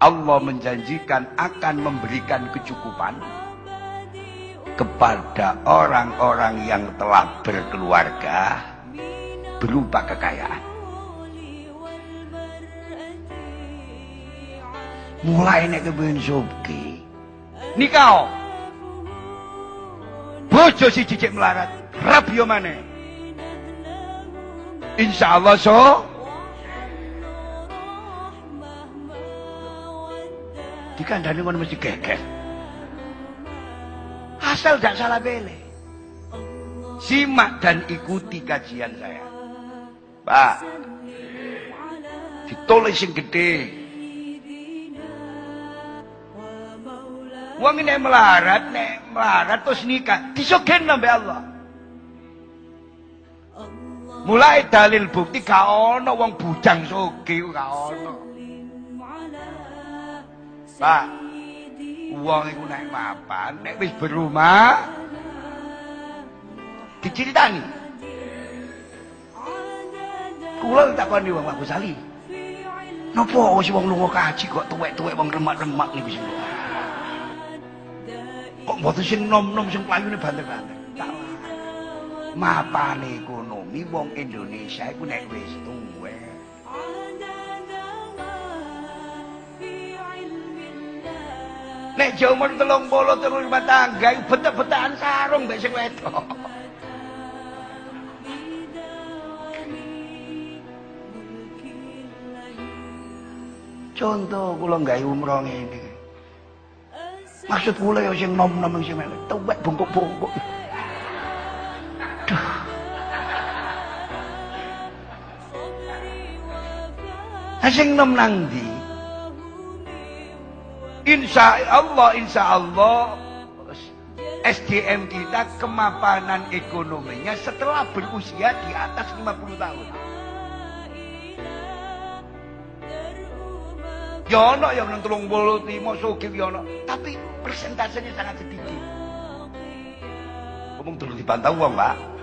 Allah menjanjikan akan memberikan kecukupan kepada orang-orang yang telah berkeluarga berupa kekayaan. Mulai nek kepengin suki. Nikah. Bojo si cicik melarat, rap yo maneh. Insyaallah so dikandani ngono mesti geger. Asal gak salah pilih. Simak dan ikuti kajian saya. Pak. Ditulis yang gede. Wong ini melarat, nek melarat terus nikah, disugen nambe Allah. Mulai dalil bukti gak ono wong bujang sugih gak ono. Pak, uang itu naik mapan, naik wis berumah, diceritani. Kula tak koni wong Pak Sali. Napa wis wong lunga kaji kok tuwek-tuwek wong remak-remak niku sing. Kok mboten sing nom-nom sing playune banter-banter. Mapane ekonomi wong Indonesia iku nek wis Nek jauh telung bolo telung rumah tangga, betek-betekan sarung mbak sing wedok. Contoh kula gawe umroh ngene. Maksud kula ya sing nom-nom sing melek, tuwek bungkuk-bungkuk. Duh. Sing nom nang ndi? Insya Allah, insya Allah SDM kita kemapanan ekonominya setelah berusia di atas 50 tahun. Yono yang nang telung bolu timo sugih yono, tapi persentasenya sangat sedikit. Ngomong dulu dipantau uang, Pak.